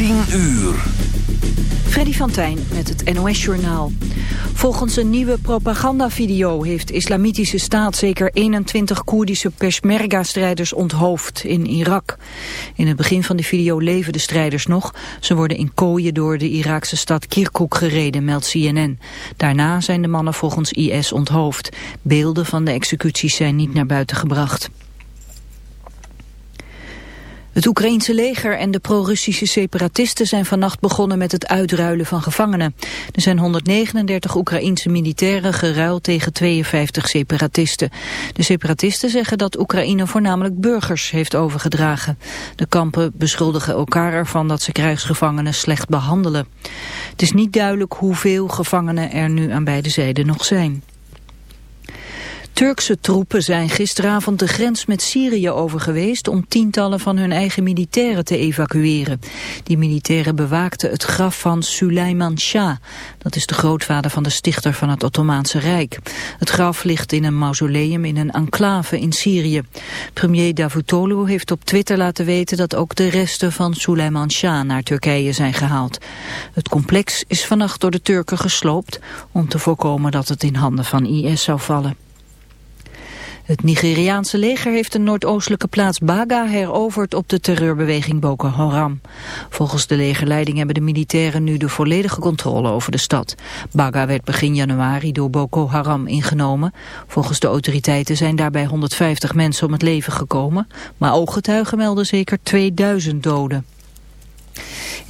10 uur. Freddy van Tijn met het NOS-journaal. Volgens een nieuwe propagandavideo heeft islamitische staat zeker 21 Koerdische Peshmerga-strijders onthoofd in Irak. In het begin van de video leven de strijders nog. Ze worden in kooien door de Iraakse stad Kirkuk gereden, meldt CNN. Daarna zijn de mannen volgens IS onthoofd. Beelden van de executies zijn niet naar buiten gebracht. Het Oekraïense leger en de pro-Russische separatisten zijn vannacht begonnen met het uitruilen van gevangenen. Er zijn 139 Oekraïense militairen geruild tegen 52 separatisten. De separatisten zeggen dat Oekraïne voornamelijk burgers heeft overgedragen. De kampen beschuldigen elkaar ervan dat ze krijgsgevangenen slecht behandelen. Het is niet duidelijk hoeveel gevangenen er nu aan beide zijden nog zijn. Turkse troepen zijn gisteravond de grens met Syrië over geweest om tientallen van hun eigen militairen te evacueren. Die militairen bewaakten het graf van Suleiman Shah. Dat is de grootvader van de stichter van het Ottomaanse Rijk. Het graf ligt in een mausoleum in een enclave in Syrië. Premier Davutoglu heeft op Twitter laten weten dat ook de resten van Suleiman Shah naar Turkije zijn gehaald. Het complex is vannacht door de Turken gesloopt om te voorkomen dat het in handen van IS zou vallen. Het Nigeriaanse leger heeft de noordoostelijke plaats Baga heroverd op de terreurbeweging Boko Haram. Volgens de legerleiding hebben de militairen nu de volledige controle over de stad. Baga werd begin januari door Boko Haram ingenomen. Volgens de autoriteiten zijn daarbij 150 mensen om het leven gekomen, maar ooggetuigen melden zeker 2000 doden.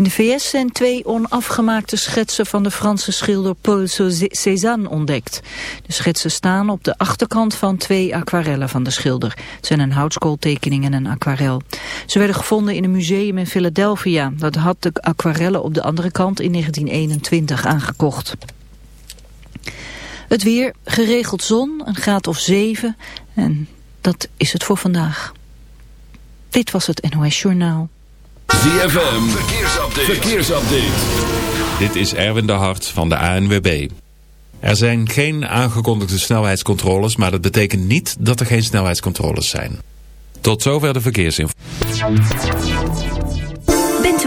In de VS zijn twee onafgemaakte schetsen van de Franse schilder Paul Cézanne ontdekt. De schetsen staan op de achterkant van twee aquarellen van de schilder. Het zijn een houtskooltekening en een aquarel. Ze werden gevonden in een museum in Philadelphia. Dat had de aquarellen op de andere kant in 1921 aangekocht. Het weer, geregeld zon, een graad of zeven. En dat is het voor vandaag. Dit was het NOS Journaal. ZFM, verkeersupdate. verkeersupdate. Dit is Erwin de Hart van de ANWB. Er zijn geen aangekondigde snelheidscontroles, maar dat betekent niet dat er geen snelheidscontroles zijn. Tot zover de verkeersinformatie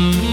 Mm-hmm.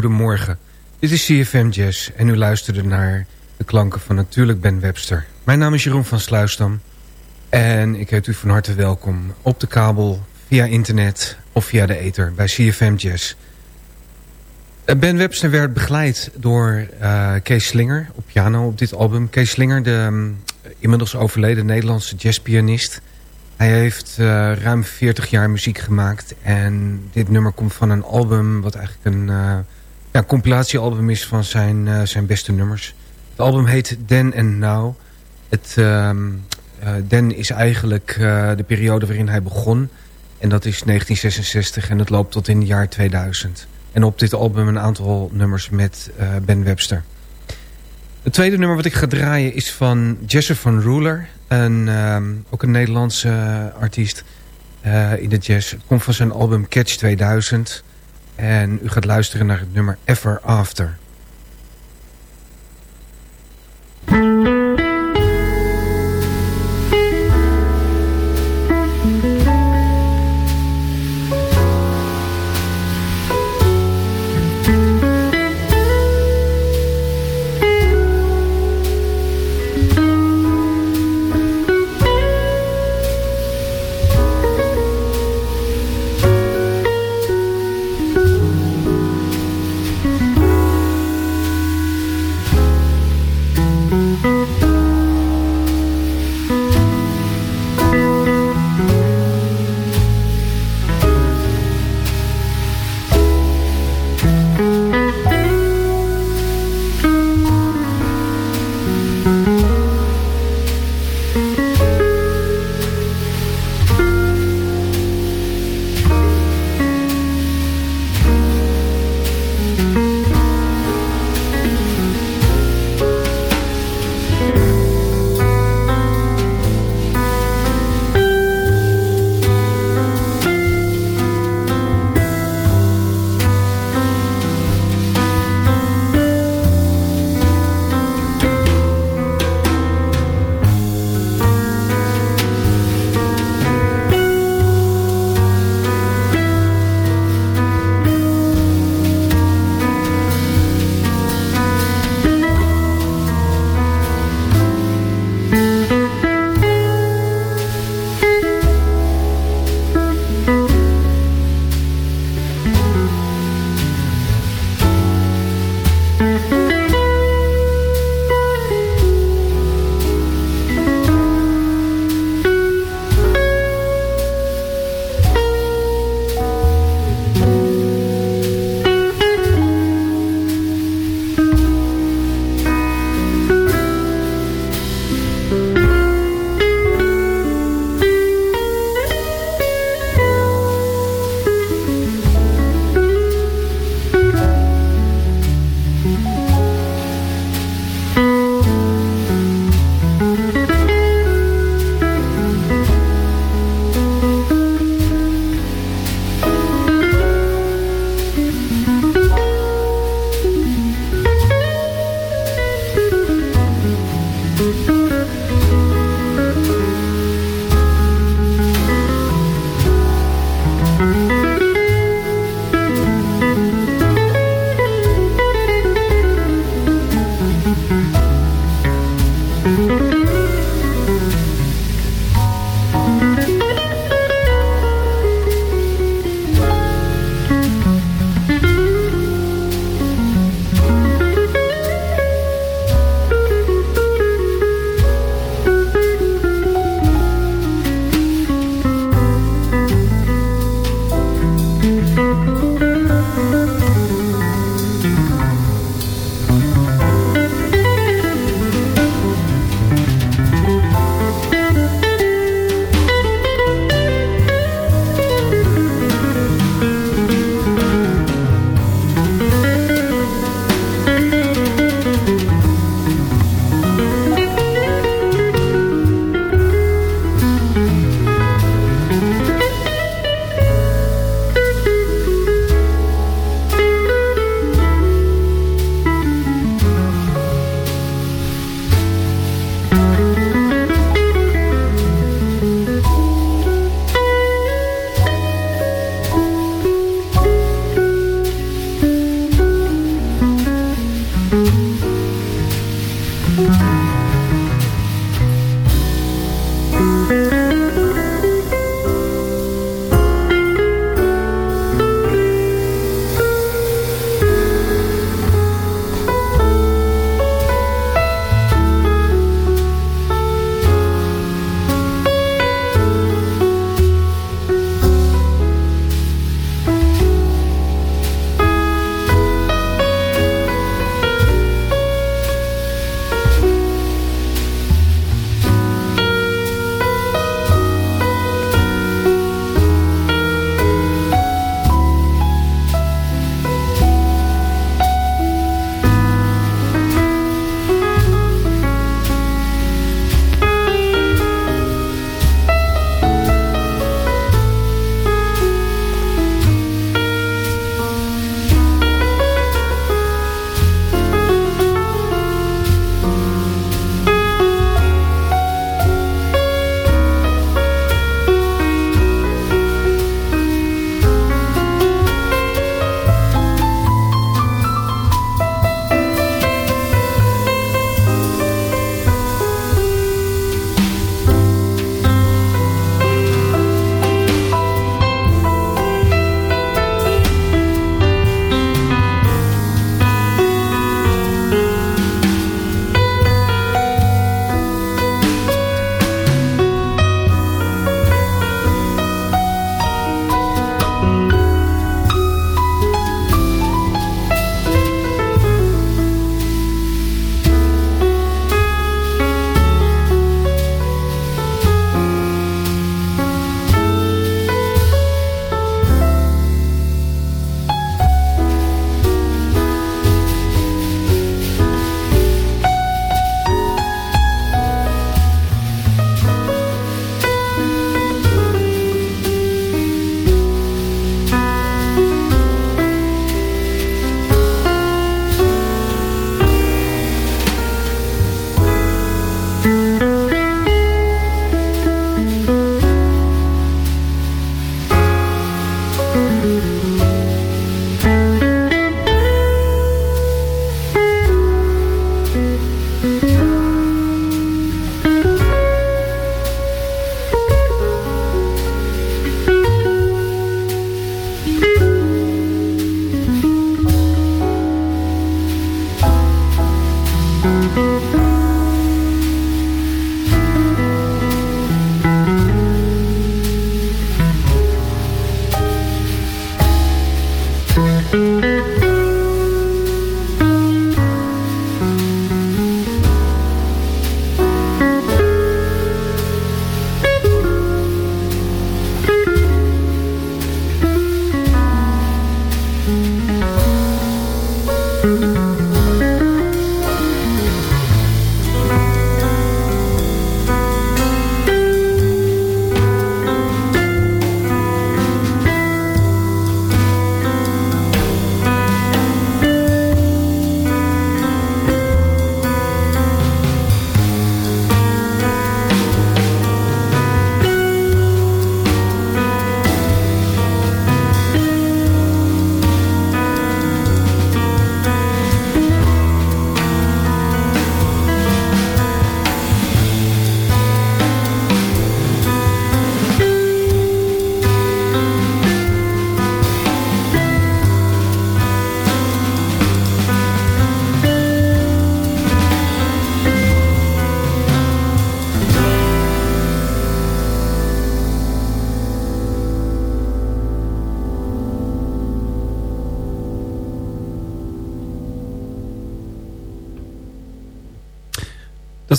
Heel goede morgen. Dit is CFM Jazz en u luisterde naar de klanken van natuurlijk Ben Webster. Mijn naam is Jeroen van Sluisdam en ik heet u van harte welkom op de kabel, via internet of via de ether bij CFM Jazz. Eh, ben Webster werd begeleid door uh, Kees Slinger op piano op dit album. Kees Slinger, de um, inmiddels overleden Nederlandse jazzpianist... Hij heeft uh, ruim 40 jaar muziek gemaakt. En dit nummer komt van een album wat eigenlijk een ja, compilatiealbum is van zijn, uh, zijn beste nummers. Het album heet Then and Now. Het, Then is eigenlijk de periode waarin hij begon. En dat is 1966 en het loopt tot in het jaar 2000. En op dit album een aantal nummers met Ben Webster. Het tweede nummer wat ik ga draaien is van Jesse van Ruler. Een, um, ook een Nederlandse artiest in de jazz. Het komt van zijn album Catch 2000. En u gaat luisteren naar het nummer Ever After. Bye.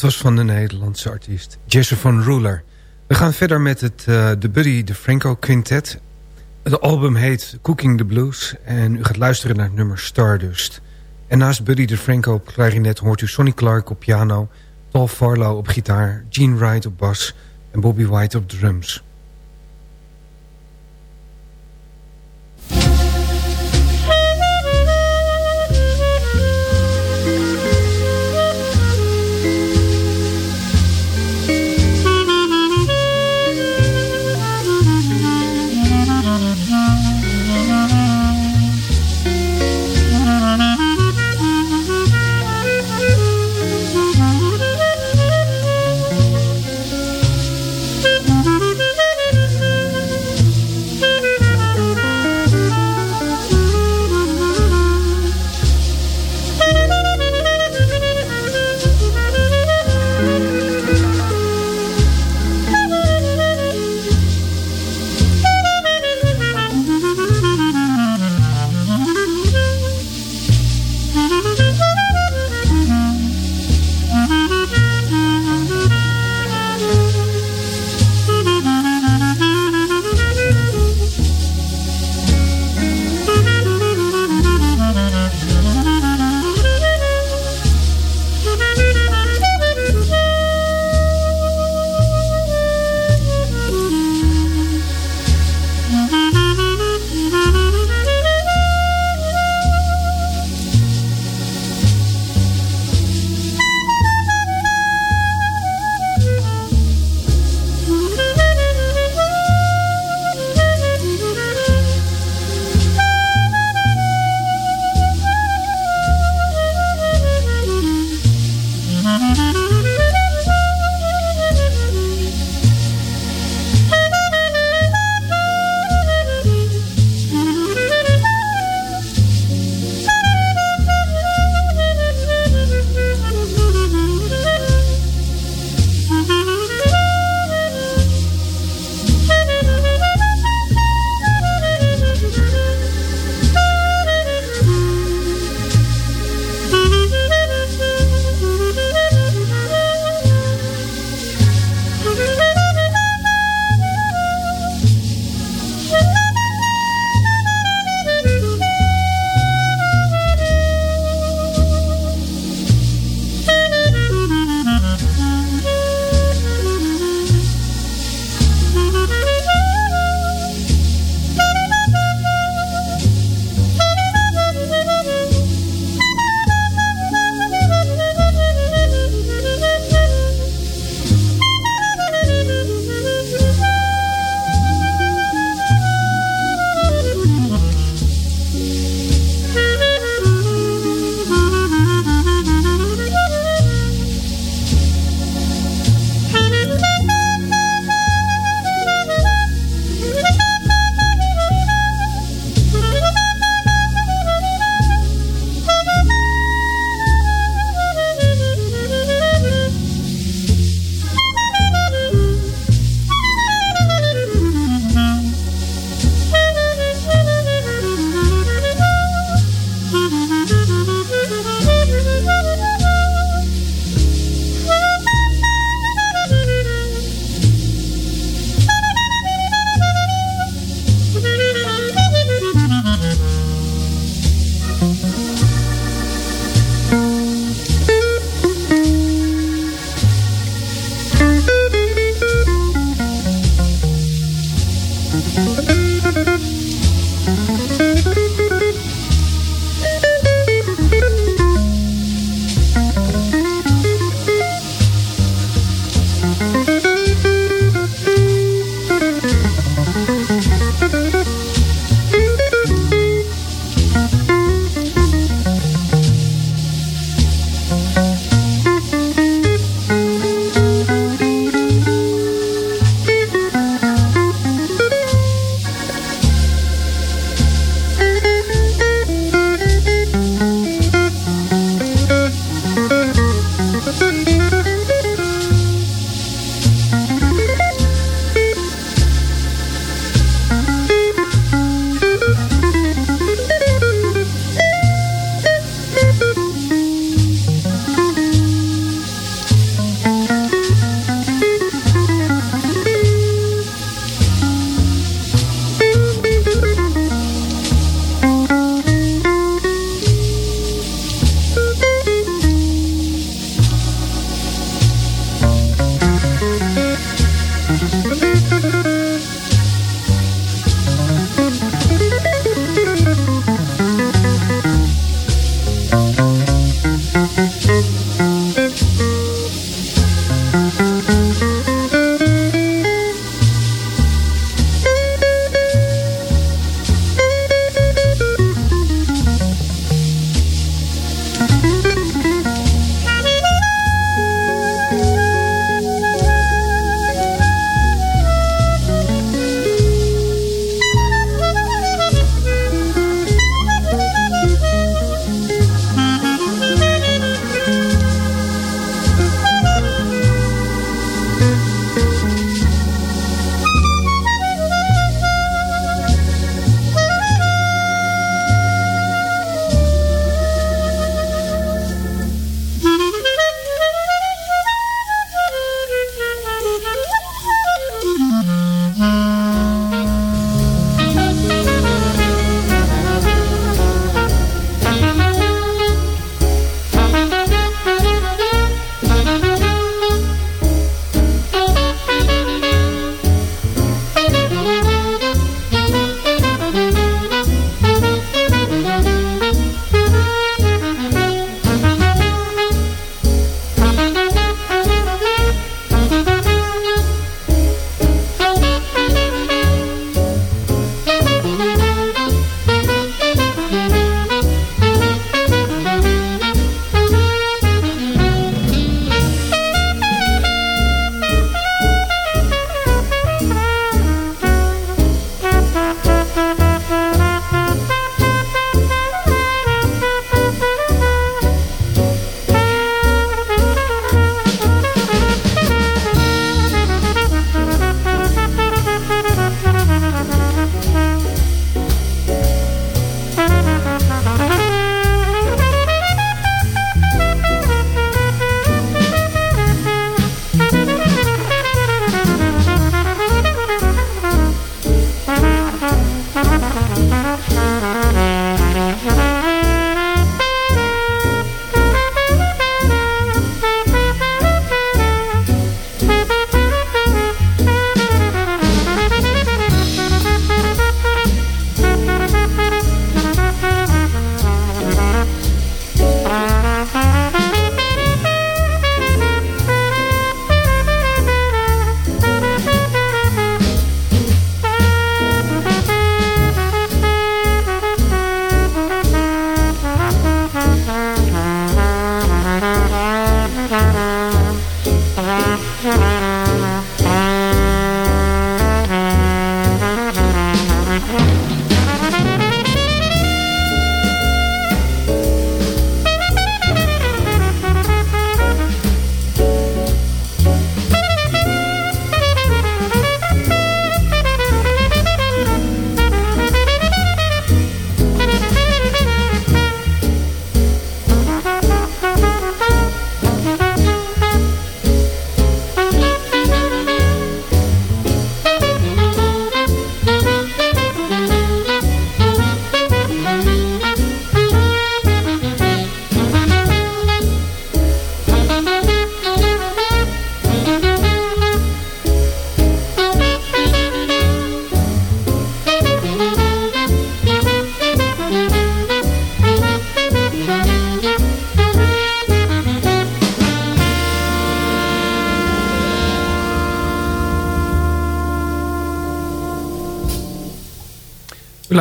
Dat was van de Nederlandse artiest Jesse van Ruler. We gaan verder met het uh, de Buddy DeFranco Quintet. Het album heet Cooking the Blues en u gaat luisteren naar het nummer Stardust. En naast Buddy DeFranco op klarinet hoort u Sonny Clark op piano... Paul Farlow op gitaar, Gene Wright op bas en Bobby White op drums.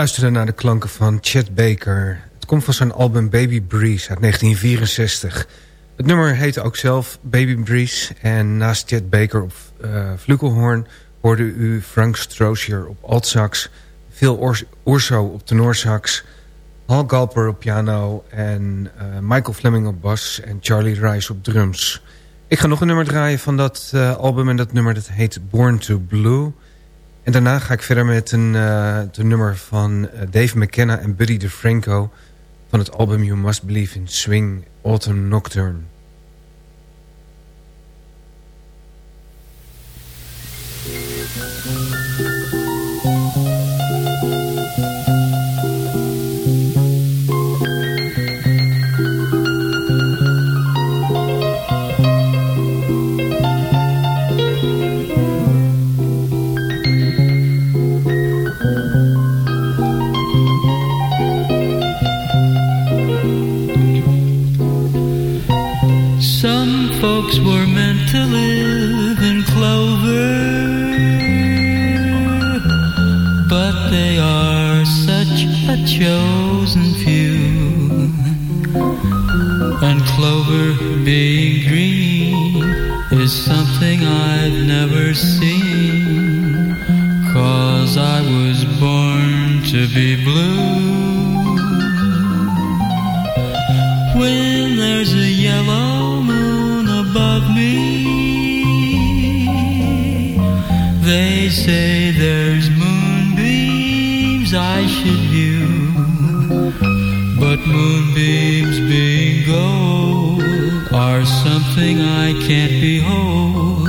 Luisteren naar de klanken van Chet Baker. Het komt van zijn album Baby Breeze uit 1964. Het nummer heet ook zelf Baby Breeze. En naast Chet Baker op uh, flugelhorn hoorde u Frank Strozier op altsax... Phil Urso op tenorsax... Hal Galper op piano en uh, Michael Fleming op bas... en Charlie Rice op drums. Ik ga nog een nummer draaien van dat uh, album... en dat nummer dat heet Born to Blue... En daarna ga ik verder met een, eh, nummer van eh, Dave McKenna en Buddy DeFranco... van het album You Must Believe in Swing, Autumn Nocturne. thousand few, and clover being green is something I've never seen, cause I was born to be blue. Moonbeams being gold are something I can't behold.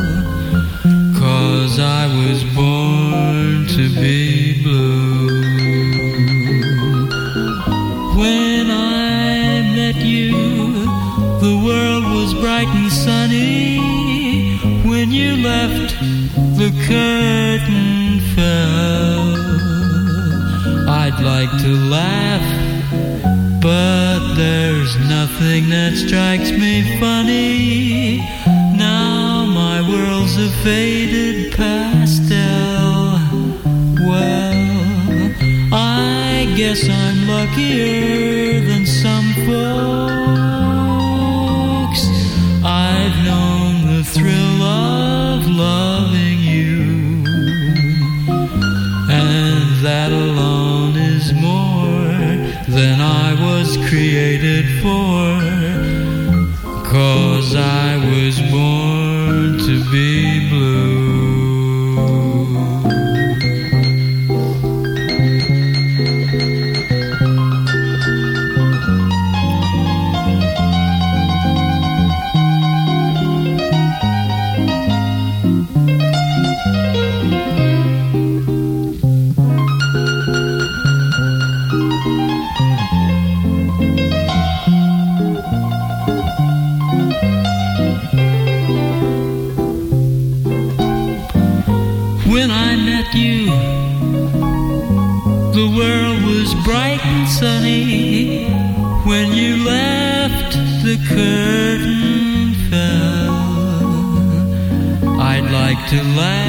Cause I was born to be blue. When I met you, the world was bright and sunny. When you left, the curtain fell. I'd like to laugh there's nothing that strikes me funny. Now my world's a faded pastel. Well, I guess I'm luckier than some folks. to laugh.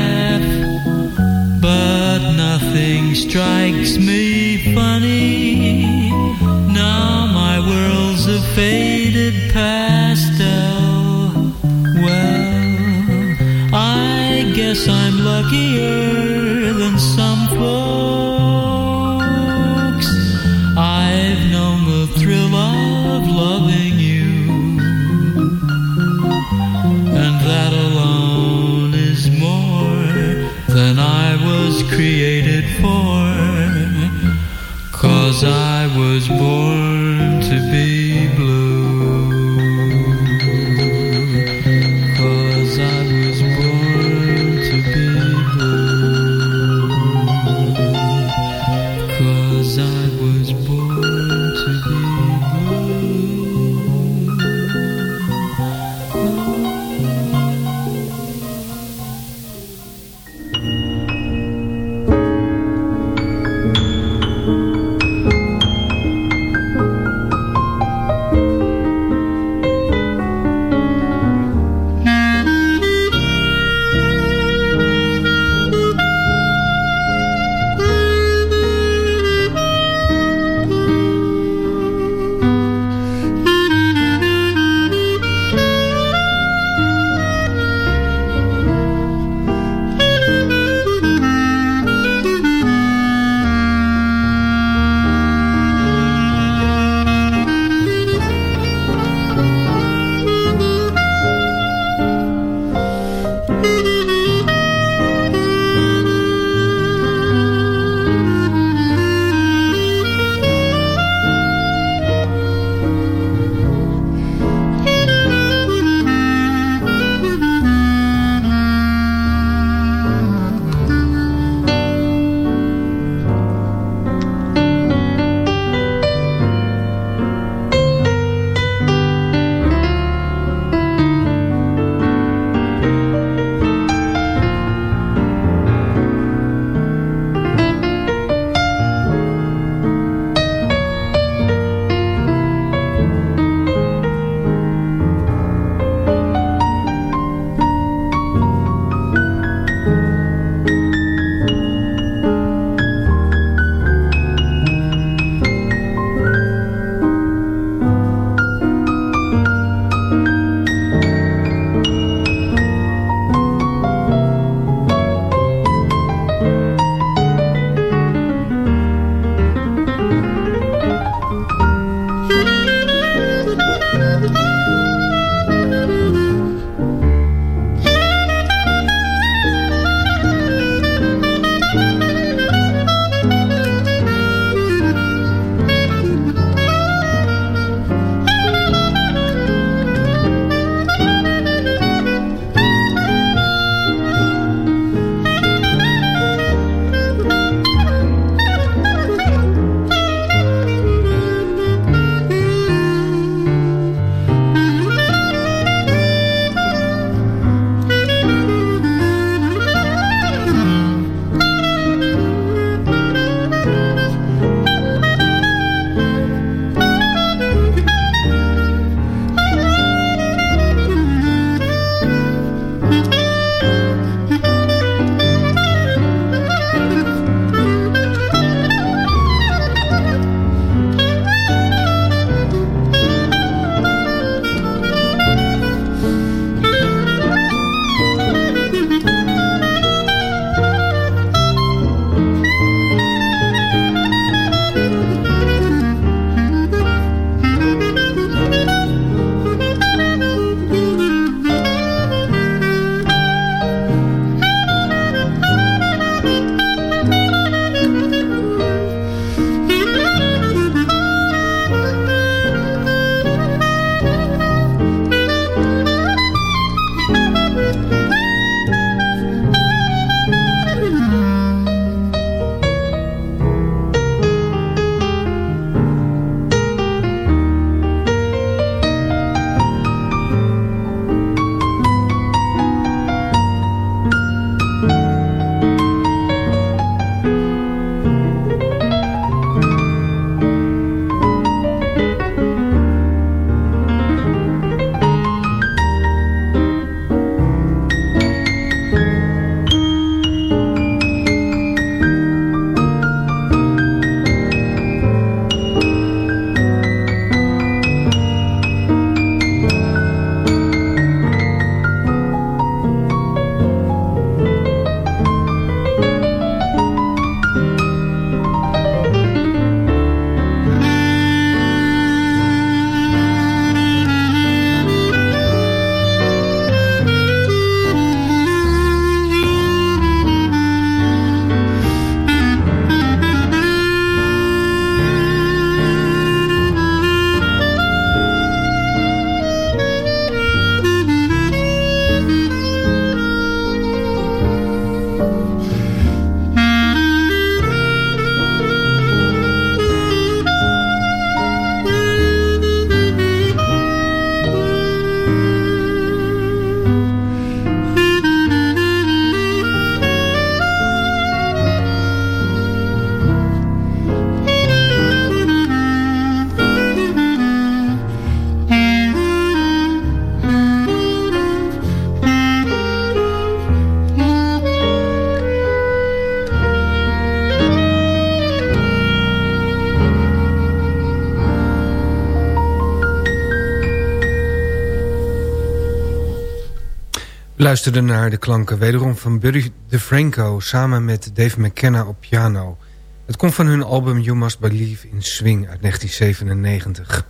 Luisterde naar de klanken wederom van Buddy DeFranco... samen met Dave McKenna op piano. Het komt van hun album You Must Believe in Swing uit 1997.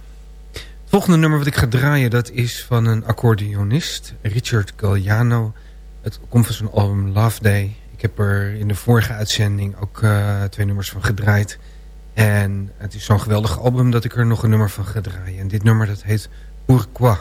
Het volgende nummer wat ik ga draaien... dat is van een accordeonist, Richard Galliano. Het komt van zijn album Love Day. Ik heb er in de vorige uitzending ook uh, twee nummers van gedraaid... En het is zo'n geweldig album dat ik er nog een nummer van ga draaien. En dit nummer dat heet Pourquoi.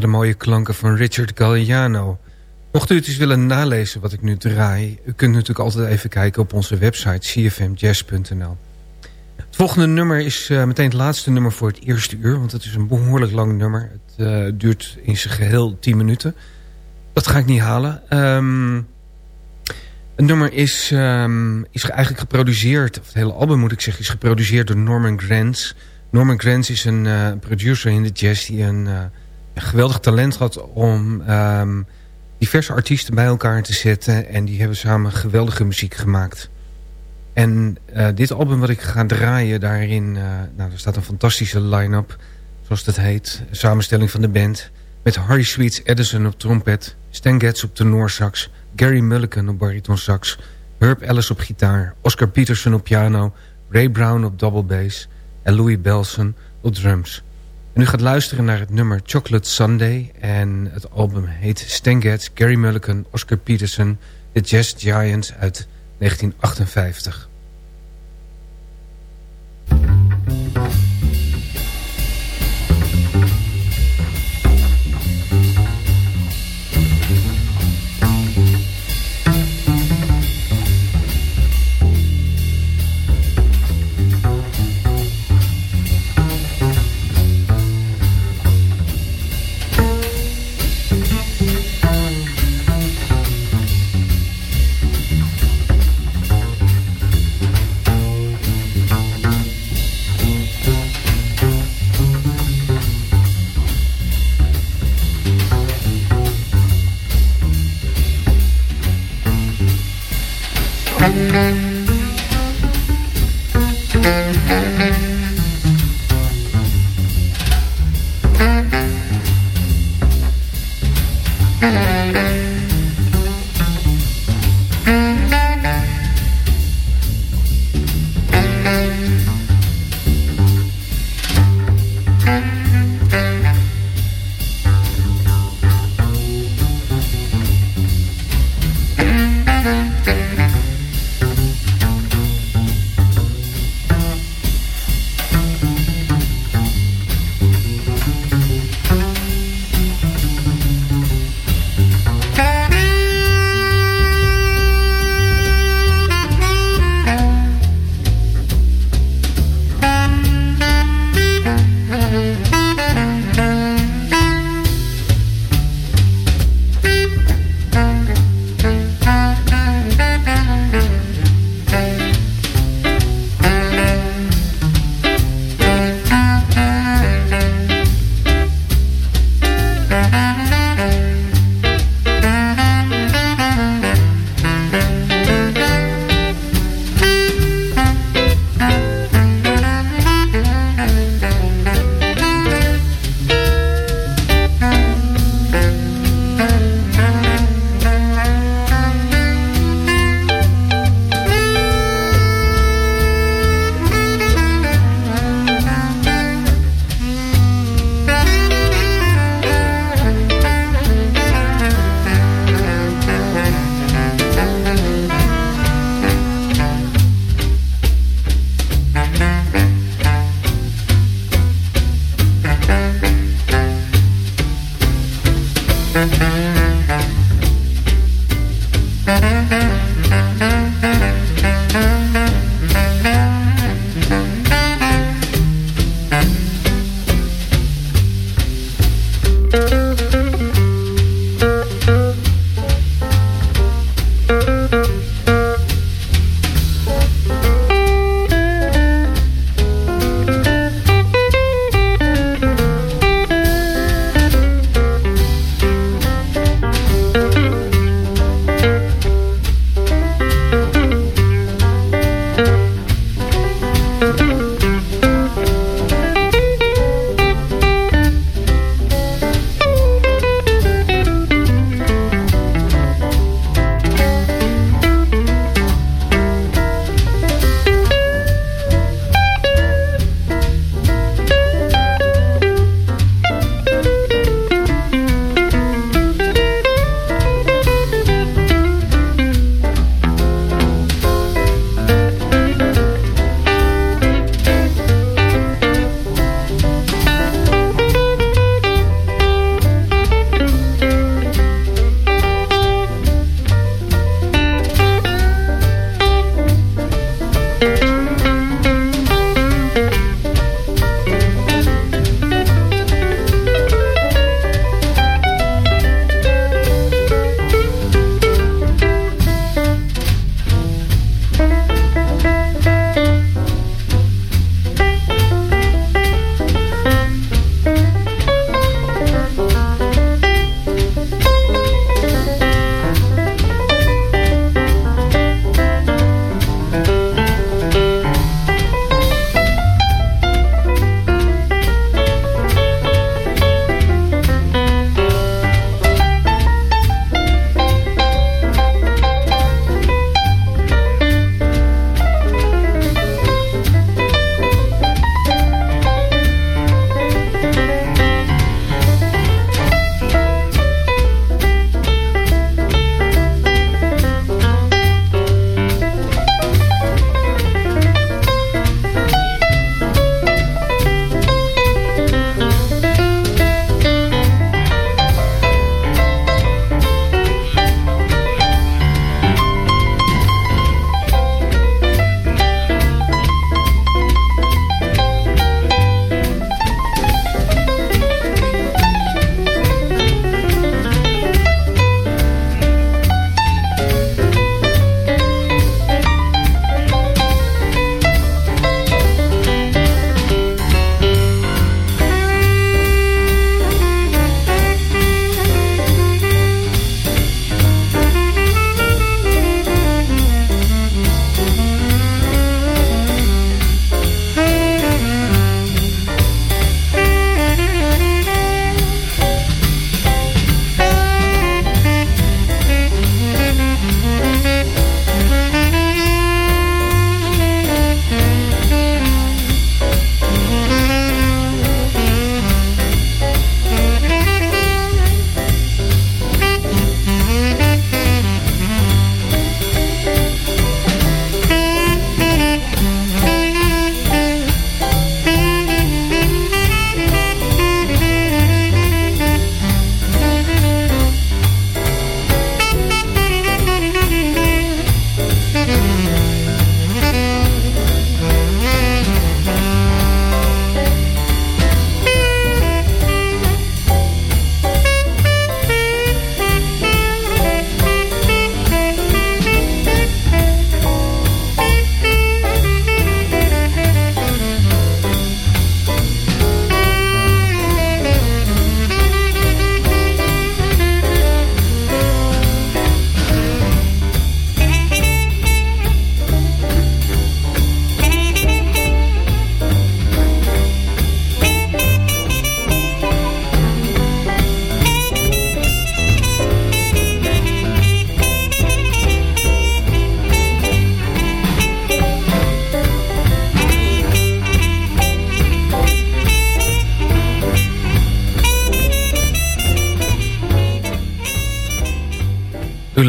De mooie klanken van Richard Galliano. Mocht u het eens willen nalezen wat ik nu draai... u kunt natuurlijk altijd even kijken op onze website cfmjazz.nl. Het volgende nummer is uh, meteen het laatste nummer voor het eerste uur... want het is een behoorlijk lang nummer. Het uh, duurt in zijn geheel 10 minuten. Dat ga ik niet halen. Um, het nummer is, um, is eigenlijk geproduceerd... of het hele album moet ik zeggen... is geproduceerd door Norman Granz... Norman Granz is een uh, producer in de jazz... die een geweldig talent had om um, diverse artiesten bij elkaar te zetten. En die hebben samen geweldige muziek gemaakt. En uh, dit album wat ik ga draaien, daarin nou, er staat een fantastische line-up. Zoals dat heet. Samenstelling van de band. Met Harry Sweets Edison op trompet. Stan Getz op tenorsax. Gary Mulligan op baritonsax. Herb Ellis op gitaar. Oscar Peterson op piano. Ray Brown op double bass en Louis Belson op drums. En u gaat luisteren naar het nummer Chocolate Sunday. En het album heet Stan Gary Mulligan, Oscar Peterson... The Jazz Giants uit 1958.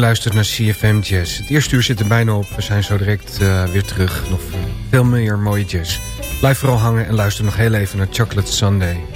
Luistert naar CFM Jazz. Het eerste uur zit er bijna op. We zijn zo direct uh, weer terug. Nog veel meer mooie jazz. Blijf vooral hangen en luister nog heel even naar Chocolate Sunday.